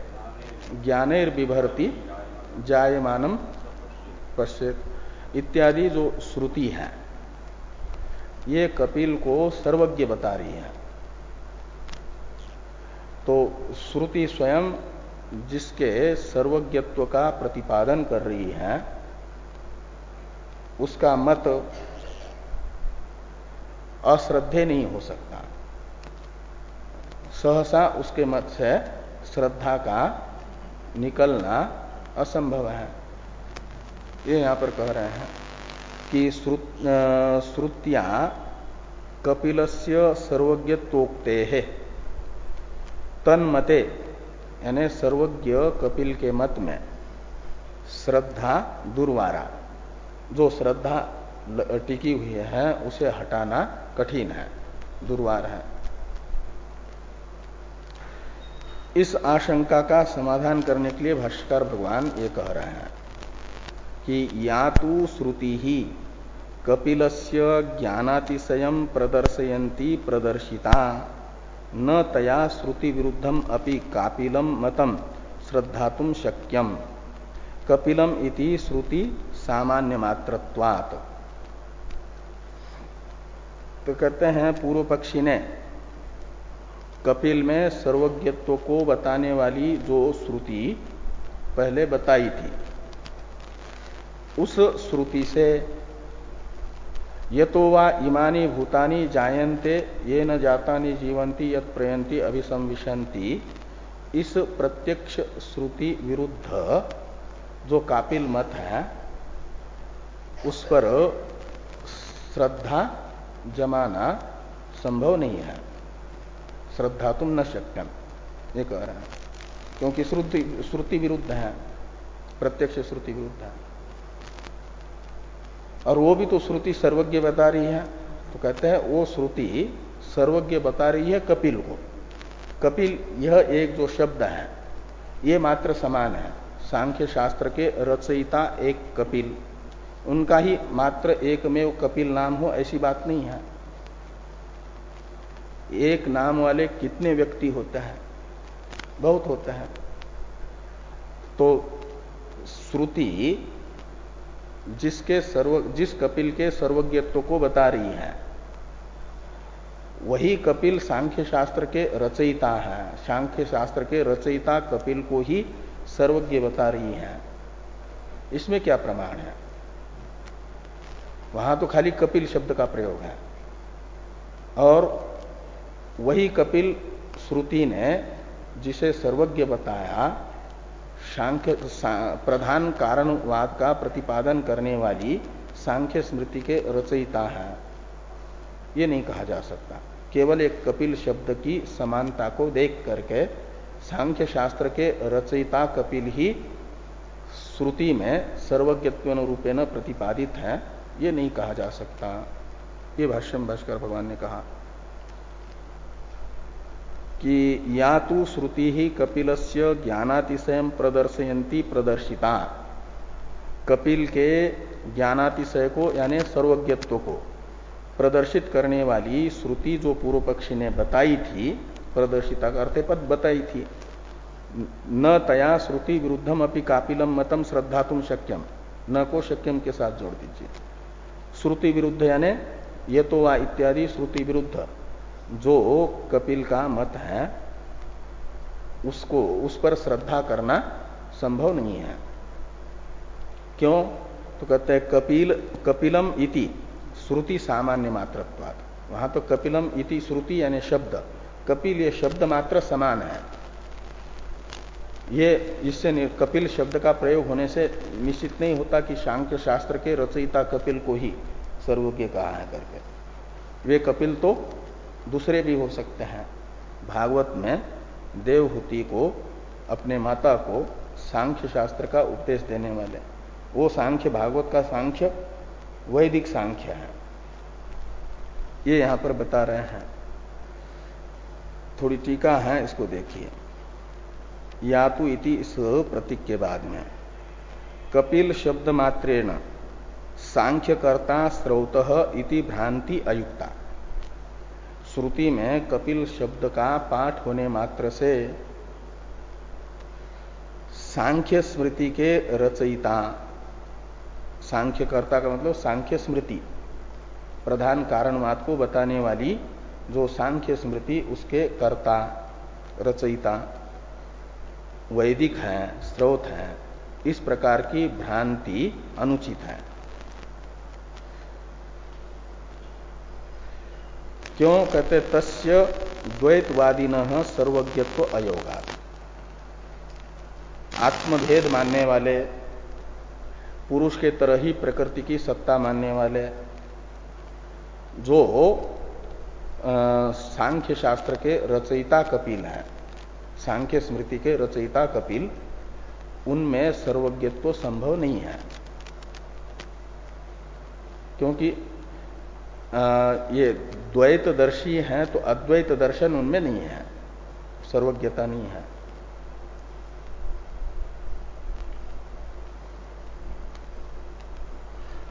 ज्ञानेर्बिभर्ति जायमानम पश्चित इत्यादि जो श्रुति है, ये कपिल को सर्वज्ञ बता रही है। तो श्रुति स्वयं जिसके सर्वज्ञत्व का प्रतिपादन कर रही है, उसका मत अश्रद्धे नहीं हो सकता। सहसा उसके मत से श्रद्धा का निकलना असंभव है। ये यहाँ पर कह रहे हैं कि श्रुतिया कपिलस्य सर्वज्ञत्वोक्ते। है तन्मते, यानी सर्वज्ञ कपिल के मत में श्रद्धा दुर्वारा। जो श्रद्धा टिकी हुई है, उसे हटाना कठिन है, दुर्वार है। इस आशंका का समाधान करने के लिए भाष्कर भगवान ये कह रहे हैं। कि या तो श्रुति ही कपिलस्य ज्ञानातिशय प्रदर्शयती प्रदर्शिता। न तया श्रुति विरुद्धम अपि कापिलम मतम श्रद्धातुम शक्यम। कपिलम इति श्रुति सामान्य मात्रत्वात् तो कहते हैं पूर्व पक्षी ने, कपिल में सर्वज्ञत्व को बताने वाली जो श्रुति पहले बताई थी उस श्रुति से, यतो वा इमानी भूतानी जायन्ते, ये न जातानी जीवंती यत प्रयंती अभिसंविशंति इस प्रत्यक्ष श्रुति विरुद्ध जो कापिल मत है, उस पर श्रद्धा जमाना संभव नहीं है। श्रद्धा तुम न शक्यम, ये कह रहे हैं। क्योंकि श्रुति श्रुति विरुद्ध है, प्रत्यक्ष श्रुति विरुद्ध है। और वो भी तो श्रुति सर्वज्ञ बता रही है। तो कहते हैं, वो श्रुति सर्वज्ञ बता रही है कपिल को। कपिल, यह एक जो शब्द है, ये मात्र समान है। सांख्य शास्त्र के रचयिता एक कपिल। उनका ही मात्र एक में कपिल नाम हो, ऐसी बात नहीं है। एक नाम वाले कितने व्यक्ति होते हैं? बहुत होते हैं। तो श्रुति जिसके सर्व, जिस कपिल के सर्वज्ञत्व को बता रही है, वही कपिल सांख्य शास्त्र के रचयिता है। सांख्य शास्त्र के रचयिता कपिल को ही सर्वज्ञ बता रही है। इसमें क्या प्रमाण है? वहाँ तो खाली कपिल शब्द का प्रयोग है। और वही कपिल श्रुति ने जिसे सर्वज्ञ बताया सांख्य प्रधान कारणवाद का प्रतिपादन करने वाली सांख्य स्मृति के रचयिता है। ये नहीं कहा जा सकता। केवल एक कपिल शब्द की समानता को देख करके सांख्य शास्त्र के रचयिता कपिल ही श्रुति में सर्वज्ञत्व रूपेण प्रतिपादित है, ये नहीं कहा जा सकता। ये भाष्यम भाष्कर भगवान ने कहा। कि या तो श्रुति ही कपिल से ज्ञानातिशय प्रदर्शयंती प्रदर्शिता। कपिल के ज्ञानातिशय को यानी सर्वज्ञत्व को प्रदर्शित करने वाली श्रुति जो पूर्व पक्षी ने बताई थी, प्रदर्शिता का अर्थ पद बताई थी। न तया श्रुति विरुद्धम अपनी कापिलम मतम श्रद्धा तुम शक्यम। न को शक्यम के साथ जोड़ दीजिए। श्रुति विरुद्ध यानी ये तो वा इत्यादि श्रुति विरुद्ध। जो कपिल का मत है, उसको, उस पर श्रद्धा करना संभव नहीं है। क्यों? तो कहते हैं, कपिल, कपिलम इति, श्रुति सामान्य मात्रत्वाद वहाँ तो कपिलम इति श्रुति यानी शब्द। कपिल ये शब्द मात्र समान है। ये, इससे कपिल शब्द का प्रयोग होने से निश्चित नहीं होता कि सांख्य शास्त्र के रचयिता कपिल को ही सर्वज्ञ कहा है करके। वे कपिल तो दूसरे भी हो सकते हैं। भागवत में देवहूति को, अपने माता को सांख्य शास्त्र का उपदेश देने वाले। वो सांख्य, भागवत का सांख्य, वैदिक सांख्य है। ये यहाँ पर बता रहे हैं। थोड़ी टीका है, इसको देखिए। या तो इति इस प्रतीक के बाद में। कपिल शब्द मात्रेण, सांख्यकर्ता स्रोत इति भ्रांति अयुक्ता। श्रुति में कपिल शब्द का पाठ होने मात्र से सांख्य स्मृति के रचयिता, सांख्यकर्ता का मतलब सांख्य स्मृति, प्रधान कारणवाद को बताने वाली जो सांख्य स्मृति उसके कर्ता, रचयिता, वैदिक है, स्रोत है, इस प्रकार की भ्रांति अनुचित है। क्यों कहते तस्य द्वैतवादी न सर्वज्ञत्व अयोगा। आत्मभेद मानने वाले, पुरुष के तरह ही प्रकृति की सत्ता मानने वाले, जो सांख्य शास्त्र के रचयिता कपिल हैं, सांख्य स्मृति के रचयिता कपिल, उनमें सर्वज्ञत्व संभव नहीं है। क्योंकि ये द्वैत दर्शी हैं तो अद्वैत दर्शन उनमें नहीं है। सर्वज्ञता नहीं है।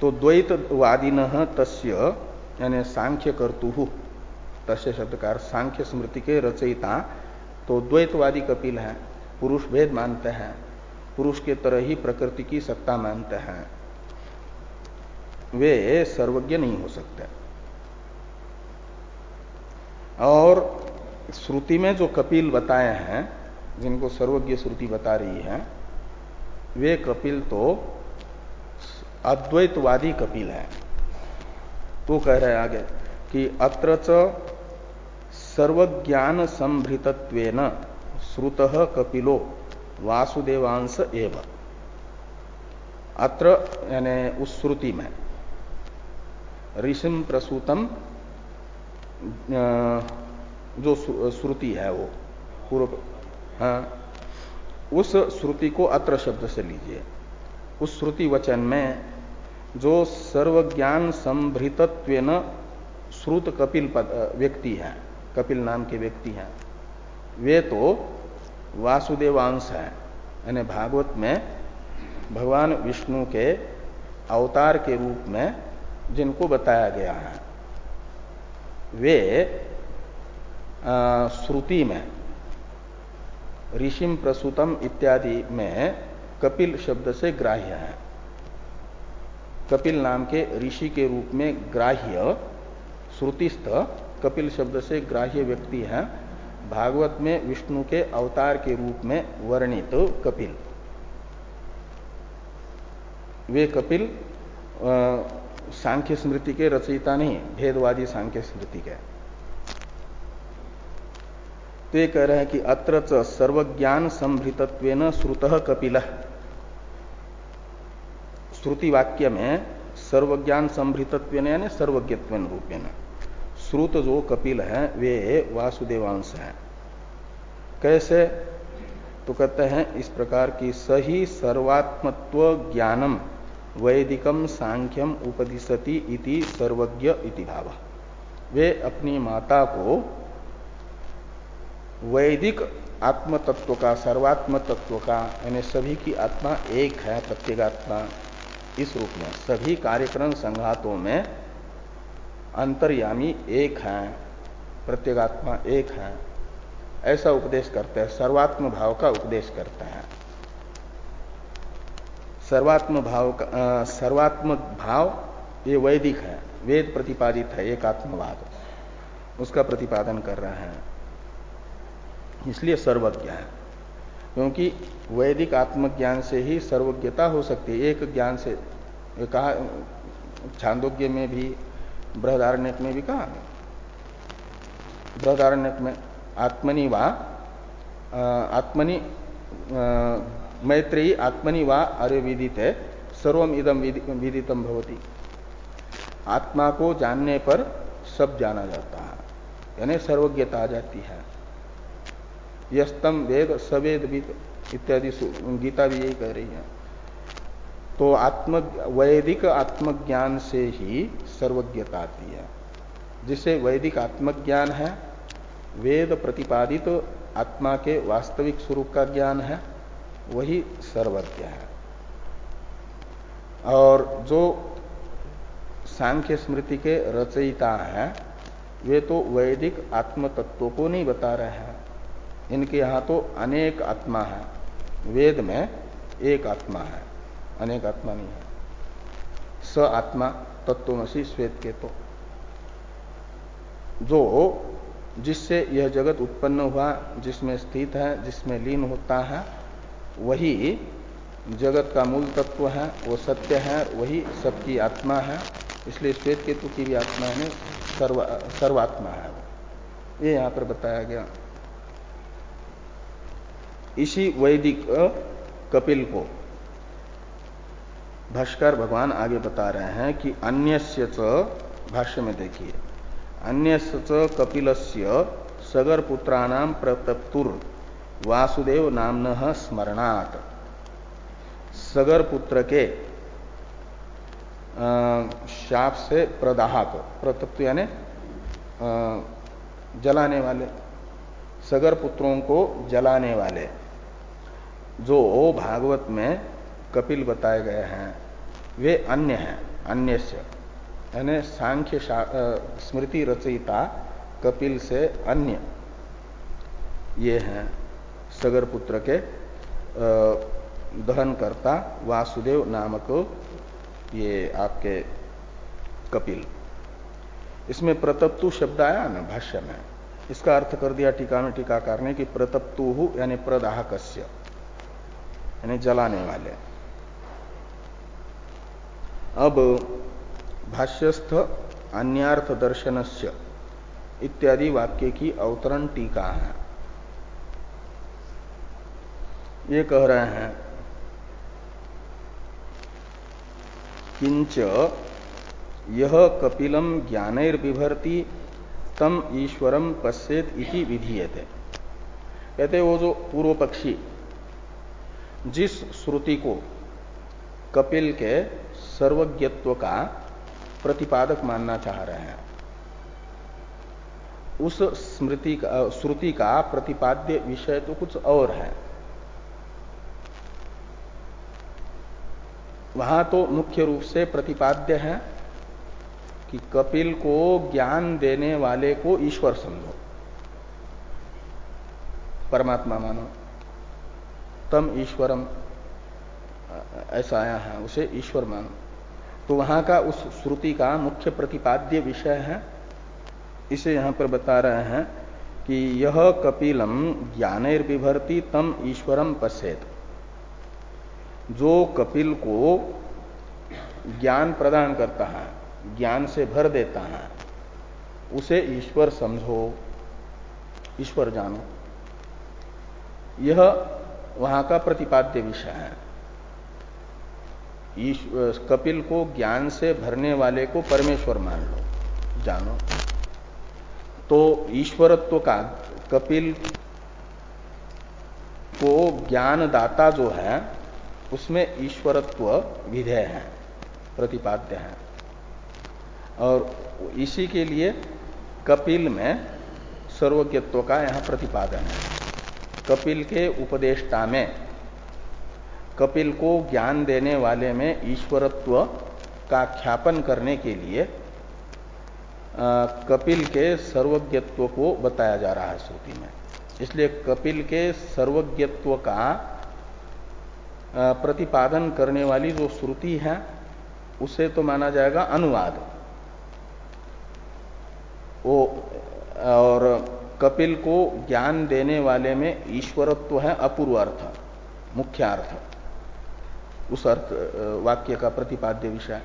तो द्वैतवादीन तस्य, यानी सांख्य कर्तु तस्य शब्दकार सांख्य स्मृति के रचयिता तो द्वैतवादी कपिल है, पुरुष भेद मानते हैं, पुरुष के तरह ही प्रकृति की सत्ता मानते हैं। वे सर्वज्ञ नहीं हो सकते। और श्रुति में जो कपिल बताए हैं, जिनको सर्वज्ञ श्रुति बता रही है, वे कपिल तो अद्वैतवादी कपिल है। तो कह रहे हैं आगे कि अत्र सर्वज्ञान संभृतत्व श्रुत कपिलो वासुदेवांश एव। अत्र यानी उस श्रुति में ऋषिम प्रसूतम जो श्रुति है वो, पूर्व हाँ उस श्रुति को अत्र शब्द से लीजिए। उस श्रुति वचन में जो सर्वज्ञान संभृतत्व श्रुत कपिल व्यक्ति है, कपिल नाम के व्यक्ति हैं, वे तो वासुदेवांश हैं। यानी भागवत में भगवान विष्णु के अवतार के रूप में जिनको बताया गया है। वे श्रुति में ऋषिम प्रसूतम इत्यादि में कपिल शब्द से ग्राह्य है। कपिल नाम के ऋषि के रूप में ग्राह्य, श्रुतिस्थ, कपिल शब्द से ग्राह्य व्यक्ति है। भागवत में विष्णु के अवतार के रूप में वर्णित तो कपिल। वे कपिल सांख्य स्मृति के रचयिता नहीं, भेदवादी सांख्य स्मृति के। तो ये कह रहे हैं कि अत्र सर्वज्ञान संभृतत्व श्रुत कपिल। श्रुति वाक्य में सर्वज्ञान संभृतत्व यानी सर्वज्ञत्व रूपेण। श्रुत जो कपिल है, वे वासुदेवांश हैं। कैसे? तो कहते हैं इस प्रकार की सही सर्वात्मत्व ज्ञानम। वैदिकम सांख्यम उपदिशति इति सर्वज्ञ इति भाव। वे अपनी माता को वैदिक आत्म तत्व का सर्वात्म तत्व का, यानी सभी की आत्मा एक है प्रत्येगात्मा इस रूप में, सभी कार्यक्रम संघातों में अंतर्यामी एक है प्रत्येगात्मा एक है, ऐसा उपदेश करते हैं, सर्वात्म भाव का उपदेश करते हैं। सर्वात्म भाव का सर्वात्म भाव ये वैदिक है, वेद प्रतिपादित है एक आत्मवाद उसका प्रतिपादन कर रहे हैं। इसलिए सर्वज्ञ है। क्योंकि वैदिक आत्मज्ञान से ही सर्वज्ञता हो सकती है। एक ज्ञान से कहा, छांदोग्य में भी, बृहदारण्यक में भी कहा? बृहदारण्यक में आत्मनि वा आत्मनि मैत्रेयी आत्मनि वा अरे विदित है सर्वम इदम विदितम भवती। आत्मा को जानने पर सब जाना जाता है। यानी सर्वज्ञता आ जाती है। यस्तम वेद, सवेद इत्यादि गीता भी यही कह रही है। तो आत्म, वैदिक आत्मज्ञान से ही सर्वज्ञता आती है। जिसे वैदिक आत्मज्ञान है, वेद प्रतिपादित तो आत्मा के वास्तविक स्वरूप का ज्ञान है वही सर्वज्ञ है। और जो सांख्य स्मृति के रचयिता हैं, वे तो वैदिक आत्म तत्वों को नहीं बता रहे हैं। इनके यहाँ तो अनेक आत्मा है। वेद में एक आत्मा है, अनेक आत्मा नहीं है। स आत्मा तत्वमसी श्वेत के तो। जो जिससे यह जगत उत्पन्न हुआ, जिसमें स्थित है, जिसमें लीन होता है वही जगत का मूल तत्व है, वो सत्य है, वही सबकी आत्मा है, इसलिए श्वेत केतु की भी आत्मा है, सर्व, सर्वात्मा है ये यहाँ पर बताया गया। इसी वैदिक कपिल को भाष्कर भगवान आगे बता रहे हैं कि अन्य भाष्य में देखिए। अन्य कपिलस्य सगर पुत्राणाम प्रतप्तुर। वासुदेव नामन स्मरणात्। सगर पुत्र के शाप से प्रदाहक प्रतप्त यानी जलाने वाले, सगर पुत्रों को जलाने वाले, जो भागवत में कपिल बताए गए हैं, वे अन्य हैं अन्य से यानी सांख्य स्मृति रचयिता कपिल से अन्य, ये हैं। सगर पुत्र के दहन करता वासुदेव नामक ये आपके कपिल। इसमें प्रतप्तु शब्द आया ना, भाष्य में? इसका अर्थ कर दिया टीका में टीकाकार ने कि प्रतप्तु यानी प्रदाहकस्य, यानी जलाने वाले। अब भाष्यस्थ अन्यार्थ दर्शनस्य इत्यादि वाक्य की अवतरण टीका है। ये कह रहे हैं, किंच यह कपिलम ज्ञानैर्बिभर्ति तम ईश्वरम पश्चेत इति विधीयते। कहते वो जो पूर्व पक्षी जिस श्रुति को कपिल के सर्वज्ञत्व का प्रतिपादक मानना चाह रहे हैं, उस स्मृति का, श्रुति का प्रतिपाद्य विषय तो कुछ और है। वहाँ तो मुख्य रूप से प्रतिपाद्य है कि कपिल को ज्ञान देने वाले को ईश्वर समझो। परमात्मा मानो, तम ईश्वरम, ऐसा आया है, उसे ईश्वर मानो। तो वहाँ का उस श्रुति का मुख्य प्रतिपाद्य विषय है। इसे यहाँ पर बता रहे हैं कि यह कपिलम ज्ञानेर विभर्ति तम ईश्वरम पश्येत। जो कपिल को ज्ञान प्रदान करता है, ज्ञान से भर देता है, उसे ईश्वर समझो, ईश्वर जानो। यह वहाँ का प्रतिपाद्य विषय है। कपिल को ज्ञान से भरने वाले को परमेश्वर मान लो, जानो। तो ईश्वरत्व का, कपिल को ज्ञान दाता जो है उसमें ईश्वरत्व विधेय है, प्रतिपाद्य है। और इसी के लिए कपिल में सर्वज्ञत्व का यहाँ प्रतिपादन है। कपिल के उपदेष्टा में, कपिल को ज्ञान देने वाले में ईश्वरत्व का ख्यापन करने के लिए कपिल के सर्वज्ञत्व को बताया जा रहा है श्रुति में। इसलिए कपिल के सर्वज्ञत्व का प्रतिपादन करने वाली जो श्रुति है, उसे तो माना जाएगा अनुवाद। वो, और कपिल को ज्ञान देने वाले में ईश्वरत्व है अपूर्व अर्थ, मुख्य अर्थ। उस अर्थ वाक्य का प्रतिपाद्य विषय।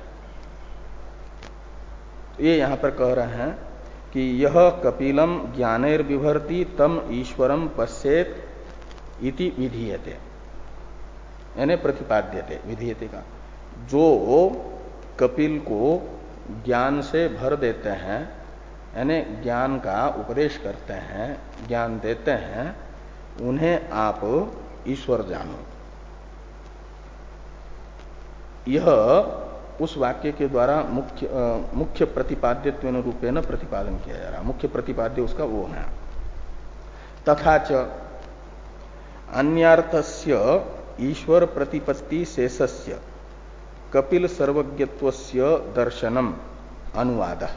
ये यहाँ पर कह रहे हैं कि यह कपिलम ज्ञानेर विभर्ति तम ईश्वरम पश्चेत इति विधीयते। यानी प्रतिपाद्यते विधीयते का। जो कपिल को ज्ञान से भर देते हैं यानी ज्ञान का उपदेश करते हैं ज्ञान देते हैं उन्हें आप ईश्वर जानो। यह उस वाक्य के द्वारा मुख्य आ, मुख्य प्रतिपाद्यत्व रूपे न प्रतिपादन किया जा रहा। मुख्य प्रतिपाद्य उसका वो है। तथा च अन्यर्थस्य ईश्वर प्रतिपत्ति शेषस्य, कपिल सर्वज्ञत्व दर्शनम अनुवाद।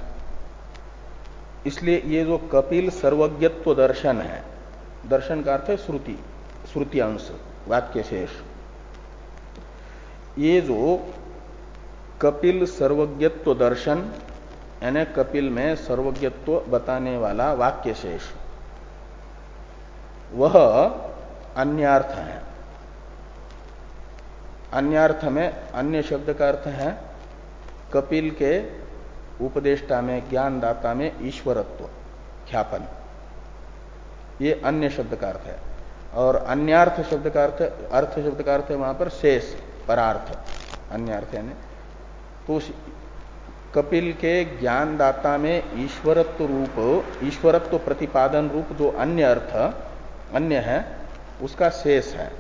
इसलिए ये जो कपिल सर्वज्ञत्व दर्शन है, दर्शन का अर्थ है श्रुति श्रुति अंश वाक्य शेष। ये जो कपिल सर्वज्ञत्व दर्शन, यानी कपिल में सर्वज्ञत्व बताने वाला वाक्य शेष, वह अन्यार्थ है। अन्यार्थ में अन्य शब्द का अर्थ है कपिल के उपदेष्टा में, ज्ञानदाता में ईश्वरत्व, ख्यापन। ये अन्य शब्द का अर्थ है। और अन्यार्थ शब्द का अर्थ अर्थ शब्द का अर्थ है वहाँ पर शेष, परार्थ। अन्य अर्थ यानी तो कपिल के ज्ञानदाता में ईश्वरत्व रूप, ईश्वरत्व प्रतिपादन रूप जो अन्य अर्थ, अन्य है, उसका शेष है।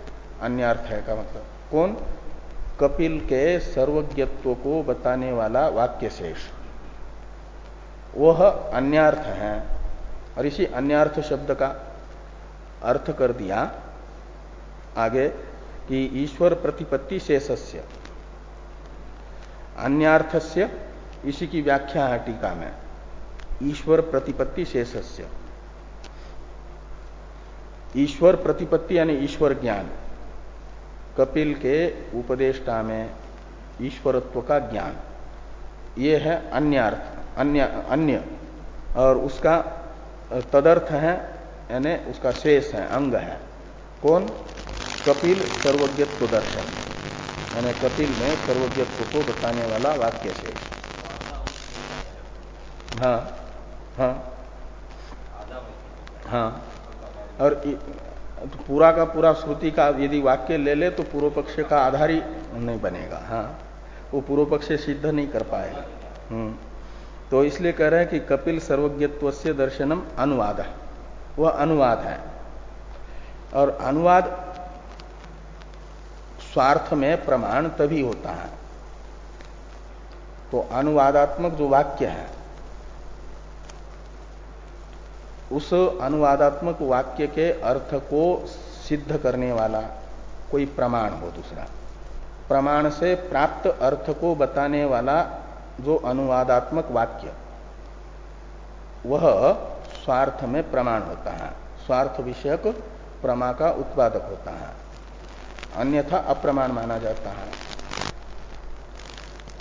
अन्य अर्थ है का मतलब। कौन? कपिल के सर्वज्ञत्व को बताने वाला वाक्य शेष वह अन्यार्थ है और इसी अन्यार्थ शब्द का अर्थ कर दिया आगे कि ईश्वर प्रतिपत्ति शेषस्य। अन्यार्थस्य, इसी की व्याख्या है टीका में। ईश्वर प्रतिपत्ति शेषस्य। ईश्वर प्रतिपत्ति यानी ईश्वर ज्ञान। कपिल के उपदेष्टा में ईश्वरत्व का ज्ञान। ये है अन्यार्थ, अन्य अन्य। और उसका, तदर्थ है, यानी उसका शेष है, अंग है। कौन? कपिल सर्वज्ञत्व दर्शन। यानी कपिल में सर्वज्ञत्व को बताने वाला वाक्य शेष। हाँ हाँ। हाँ। और तो पूरा का पूरा श्रुति का यदि वाक्य ले ले तो पूर्व पक्ष का आधार ही नहीं बनेगा। हाँ वो पूर्व पक्ष सिद्ध नहीं कर पाएगा। हम्म तो इसलिए कह रहे हैं कि कपिल सर्वज्ञत्व से दर्शनम अनुवाद है। वह अनुवाद है। और अनुवाद स्वार्थ में प्रमाण तभी होता है। तो अनुवादात्मक जो वाक्य है उस अनुवादात्मक वाक्य के अर्थ को सिद्ध करने वाला कोई प्रमाण हो दूसरा। प्रमाण से प्राप्त अर्थ को बताने वाला जो अनुवादात्मक वाक्य, वह स्वार्थ में प्रमाण होता है। स्वार्थ विषयक प्रमा का उत्पादक होता है। अन्यथा अप्रमाण माना जाता है।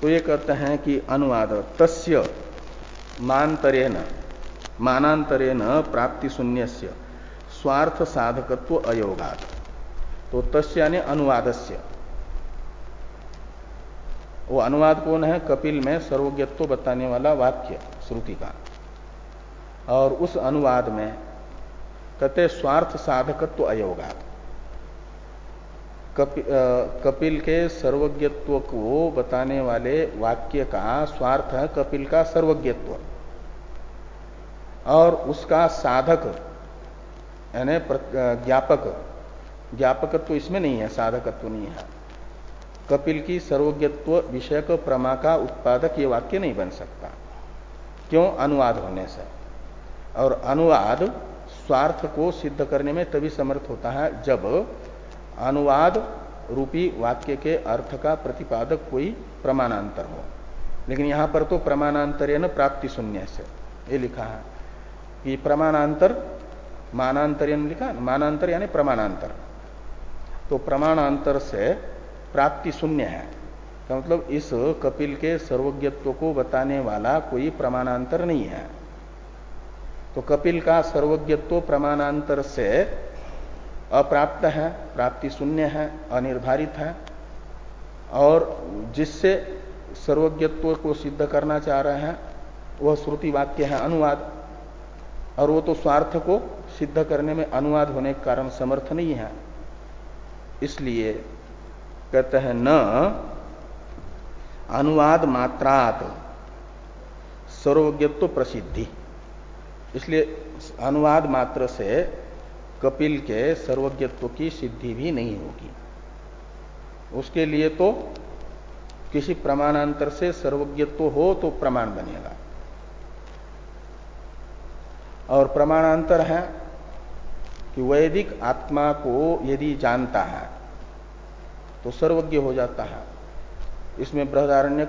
तो ये कहते हैं कि अनुवाद तस्य मानतरेन मानांतरेन प्राप्ति शून्य स्वार्थ साधकत्व अयोगात। तो तस्य यानी अनुवादस्य। वो अनुवाद कौन है? कपिल में सर्वज्ञत्व बताने वाला वाक्य श्रुति का। और उस अनुवाद में कहते स्वार्थ साधकत्व अयोगात। कपि, कपिल के सर्वज्ञत्व को बताने वाले वाक्य का स्वार्थ है कपिल का सर्वज्ञत्व। और उसका साधक, यानी ज्ञापक। ज्ञापकत्व तो इसमें नहीं है, साधकत्व तो नहीं है। कपिल की सर्वज्ञत्व विषयक प्रमा का उत्पादक ये वाक्य नहीं बन सकता। क्यों? अनुवाद होने से। और अनुवाद स्वार्थ को सिद्ध करने में तभी समर्थ होता है जब अनुवाद रूपी वाक्य के अर्थ का प्रतिपादक कोई प्रमाणांतर हो। लेकिन यहाँ पर तो प्रमाणांतर न प्राप्ति शून्य से, ये लिखा है। कि प्रमाणांतर, मानांतर लिखा, मानांतर यानी प्रमाणांतर। तो प्रमाणांतर से प्राप्ति शून्य है। का मतलब इस कपिल के सर्वज्ञत्व को बताने वाला कोई प्रमाणांतर नहीं है। तो कपिल का सर्वज्ञत्व प्रमाणांतर से अप्राप्त है, प्राप्ति शून्य है, अनिर्धारित है। और जिससे सर्वज्ञत्व को सिद्ध करना चाह रहे हैं, वह श्रुति वाक्य है अनुवाद। और वो तो स्वार्थ को सिद्ध करने में अनुवाद होने के कारण समर्थ नहीं है। इसलिए कहते हैं, न अनुवाद मात्रात सर्वज्ञत्व प्रसिद्धि। इसलिए अनुवाद मात्र से कपिल के सर्वज्ञत्व की सिद्धि भी नहीं होगी। उसके लिए तो किसी प्रमाणांतर से सर्वज्ञत्व हो तो प्रमाण बनेगा। और प्रमाणांतर है कि वैदिक आत्मा को यदि जानता है तो सर्वज्ञ हो जाता है। इसमें बृहदारण्य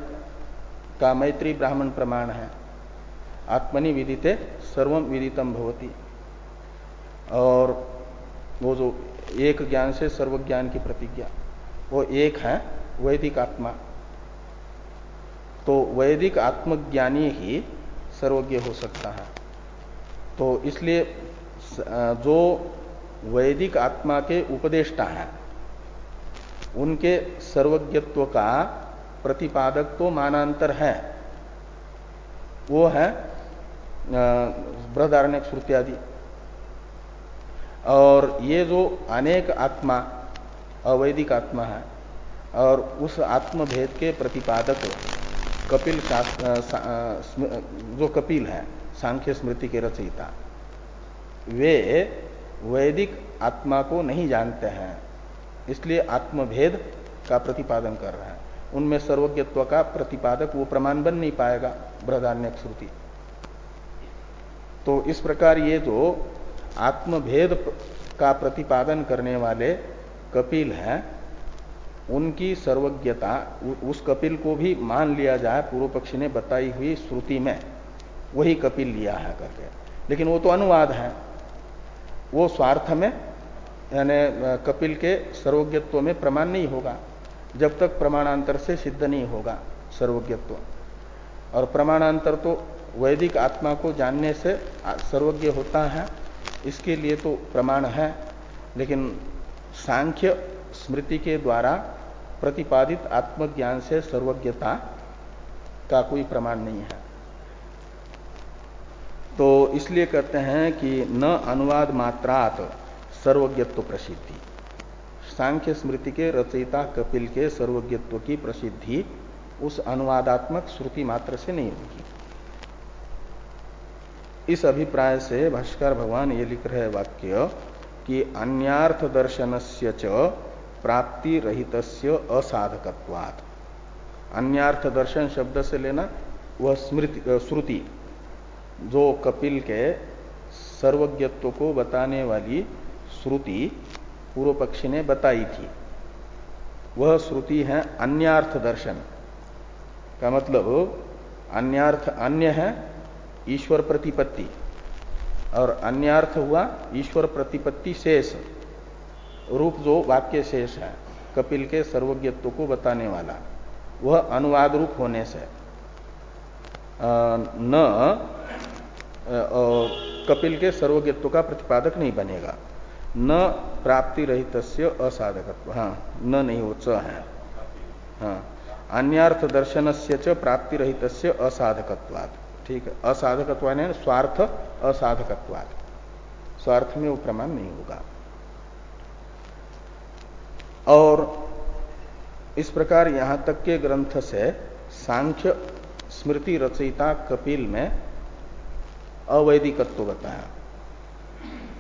का मैत्री ब्राह्मण प्रमाण है। आत्मनि विदिते सर्वम विदितम भवती। और वो जो एक ज्ञान से सर्वज्ञान की प्रतिज्ञा, वो एक है वैदिक आत्मा। तो वैदिक आत्मज्ञानी ही सर्वज्ञ हो सकता है। तो इसलिए जो वैदिक आत्मा के उपदेष्टा है, उनके सर्वज्ञत्व का प्रतिपादक तो मानांतर है। वो है बृहदारण्य श्रुति आदि और ये जो अनेक आत्मा, अवैदिक आत्मा है, और उस आत्मभेद के प्रतिपादक कपिल शास्त्र जो कपिल है सांख्य स्मृति के रचयिता। वे वैदिक आत्मा को नहीं जानते हैं, इसलिए आत्मभेद का प्रतिपादन कर रहे हैं। उनमें सर्वज्ञत्व का प्रतिपादक वो प्रमाण बन नहीं पाएगा बृहदान्य श्रुति। तो इस प्रकार ये जो आत्मभेद का प्रतिपादन करने वाले कपिल हैं, उनकी सर्वज्ञता उस कपिल को भी मान लिया जाए पूर्व पक्षी ने बताई हुई श्रुति में। वही कपिल लिया है करके। लेकिन वो तो अनुवाद है। वो स्वार्थ में, यानी कपिल के सर्वज्ञत्व में प्रमाण नहीं होगा। जब तक प्रमाणांतर से सिद्ध नहीं होगा सर्वज्ञत्व और प्रमाणांतर तो वैदिक आत्मा को जानने से सर्वज्ञ होता है। इसके लिए तो प्रमाण है। लेकिन सांख्य स्मृति के द्वारा प्रतिपादित आत्मज्ञान से सर्वज्ञता का कोई प्रमाण नहीं है। तो इसलिए कहते हैं कि न अनुवाद मात्रात सर्वज्ञत्व प्रसिद्धि। सांख्य स्मृति के रचयिता कपिल के सर्वज्ञत्व की प्रसिद्धि उस अनुवादात्मक श्रुति मात्र से नहीं होगी। इस अभिप्राय से भाष्कर भगवान ये लिख रहे वाक्य कि अन्यार्थ दर्शन से च प्राप्ति रहित असाधकत्वात्। अन्यार्थ दर्शन शब्द से लेना, वह स्मृति श्रुति जो कपिल के सर्वज्ञत्व को बताने वाली श्रुति पूर्व पक्षी ने बताई थी। वह श्रुति है अन्यार्थ दर्शन। का मतलब अन्यार्थ अन्य है ईश्वर प्रतिपत्ति। और अन्यार्थ हुआ ईश्वर प्रतिपत्ति शेष। रूप जो वाक्य शेष है, कपिल के सर्वज्ञत्व को बताने वाला। वह अनुवाद रूप होने से। न कपिल के सर्वज्ञत्व का प्रतिपादक नहीं बनेगा। न प्राप्ति रहित असाधकत्व। हाँ न नहीं वो च है। हाँ अन्यर्थ दर्शन से च प्राप्ति रहित असाधकत्वाद ठीक है असाधकत्व स्वार्थ असाधकत्वाद स्वार्थ में वो प्रमाण नहीं होगा। और इस प्रकार यहाँ तक के ग्रंथ से सांख्य स्मृति रचयिता कपिल में अवैदिकत्व बताया।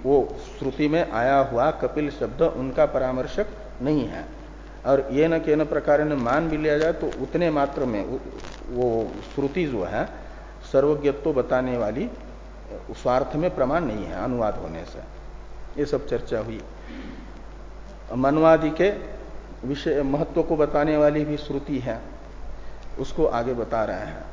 वो श्रुति में आया हुआ कपिल शब्द उनका परामर्शक नहीं है। और ये न के न प्रकार ने मान भी लिया जाए तो उतने मात्र में वो श्रुति जो है, सर्वज्ञत्व बताने वाली स्वार्थ में प्रमाण नहीं है, अनुवाद होने से। ये सब चर्चा हुई। मनवादि के विषय, महत्व को बताने वाली भी श्रुति है। उसको आगे बता रहे हैं।